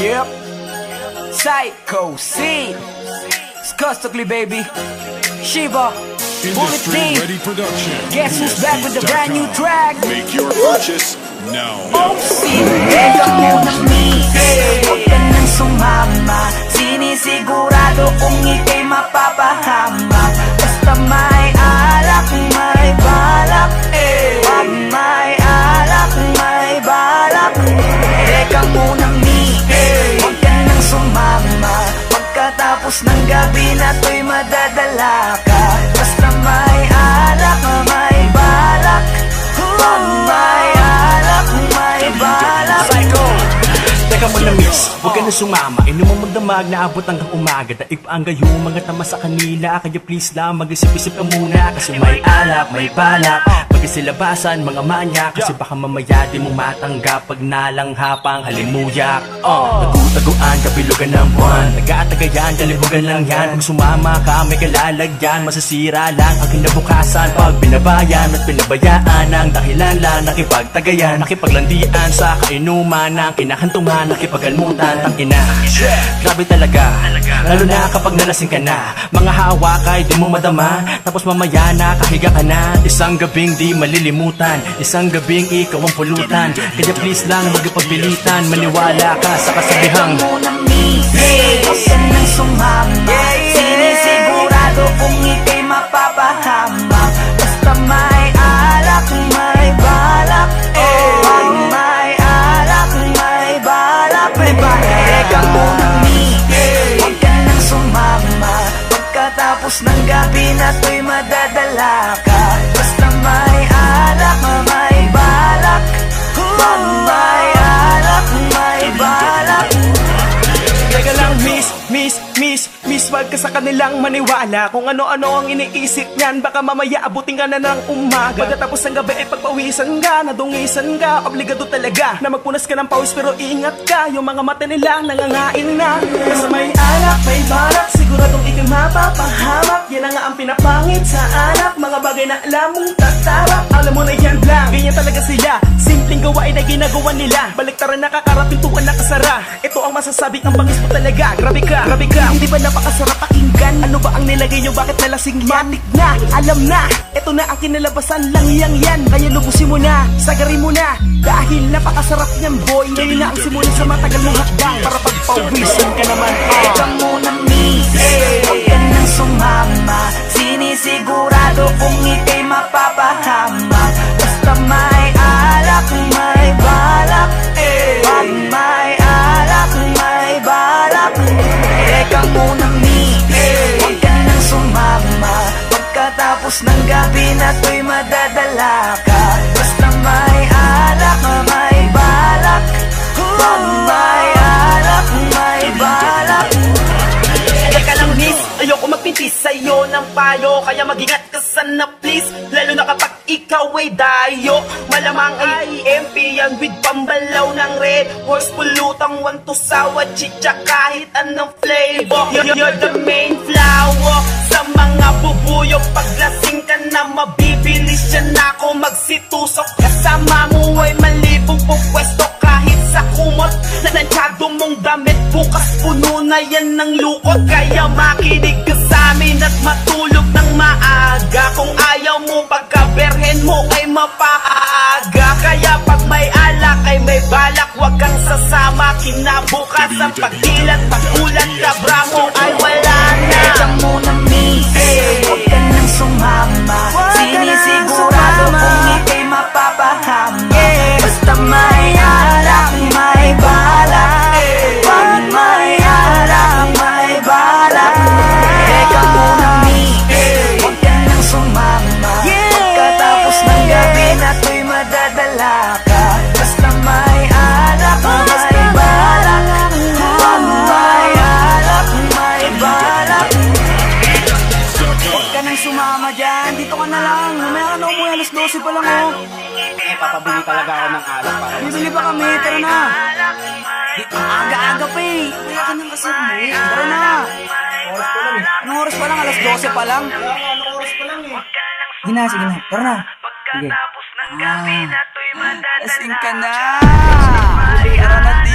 Yep. Psycho C. Skustokly, baby. Shiva. Bullet Team. Ready Production. Guess who's back with the brand new track? Make your purchase now. See. Teka muna miss Huwag ka nang sumama Sinisigurado kung ika'y mapapahamak ng gabi na to'y madadala na sumama. Inom ang magdamag na abot hanggang umaga. Daig ang gayo, mga tama sa kanila. Kaya please lang, mag-isip-isip ka muna. Kasi may alak, may balak. Pag isilabasan, mga manya. Kasi baka mamaya di mo matanggap Pag nalanghapang halimuyak Oh, nagutaguan, kapilugan ng buwan. Nagkatagayan, kalibugan lang yan. Kung sumama ka, may kalalagyan. Masasira lang ang kinabukasan. Pag binabayan at pinabayaan Ang dahilan lang nakipagtagayan. Nakipaglandian sa kainuman Ng kinahantungan, nakipagalmutan Tangina, grabe talaga. Lalo na kapag nalasing ka na. Mga hawak ay di mo madama. Tapos mamaya nakahiga ka na. Isang gabing di malilimutan. Isang gabing ikaw ang pulutan. Kaya please lang magpagbilitan Maniwala ka sa kasabihang. Miss. Huwag ka nang sumama. Sinisigurado kung ika'y Teka muna miss Huwag ka nang sumama Pagkatapos ng gabi na to'y madadala miss Wag ka sa kanilang maniwala. Kung ano-ano ang iniisip niyan Baka mamaya abutin ka na ng umaga. Pagkatapos ng gabi ay pagpawisan ka Nadungisan ka, obligado talaga Na magpunas ka ng pawis pero ingat ka. Yung mga mata nila nangangain na. Basta may alak, may balak Siguradong ikay mapapahamak. Yan nga ang pinapangit sa anak Mga bagay na alam mong tatarap Alam mo na yan lang, ganyan talaga sila. Simpleng gawain na ginagawa nila. Baliktaran nakasara Ito ang bangis mo talaga. Grabe ka, grabe ka. Hindi ba napakasarap pakinggan? Ano ba ang nilagay nyo? Bakit nalasing yan? Matik na, alam na. Ito na ang kinalabasan lang yang yan. Kaya lubusin mo na, sagari mo na. Dahil napakasarap niyan boy Ngayon na ang simula sa matagal mong hakbang. Para pagpawisan ka naman. Teka muna miss Huwag ka nang sumama. Sinisigurado kung ika'y mapapahamak gabi na to'y madadala ka. Basta may alak, may balak. Pag may alak, may balak. Teka lang miss, ayoko magpintis sa'yo ng payo. Kaya mag-ingat ka sana please. Lalo na kapag ikaw ay dayo. Malamang ay EMP yan with pambalaw ng red Horse pulutang one to sawa chicha kahit anong flavor. You're the main flower Sa mga bubuyo Paglasing ka na mabibilis yan ako magsitusok. Kasama mo ay malibong pupwesto kahit sa kumot Nanansyado mong damit. Bukas puno na yan ng lukot Kaya makinig ka sa amin at matulog ng maaga. Kung ayaw mo pagkaberhen mo ay mapaaga. Kaya pag may alak ay may balak Huwag kang sasama. Kinabukas ang pagdilat Pagulat kabra mo ay wala na. Teka muna pa lang oh. Eh, papabili talaga ako ng alak para Bibili pa kami. Tara na. Eh, ang Aga-aga pa eh. Kaya ka nang kasi umuwi. Tara na. Oras ko lang eh. Anong oras pa lang? Alas 12 pa lang. Nga, anong oras pa lang eh. Sige na, sige na. Tara na. Sige. Ah, lasing ka na. Tara na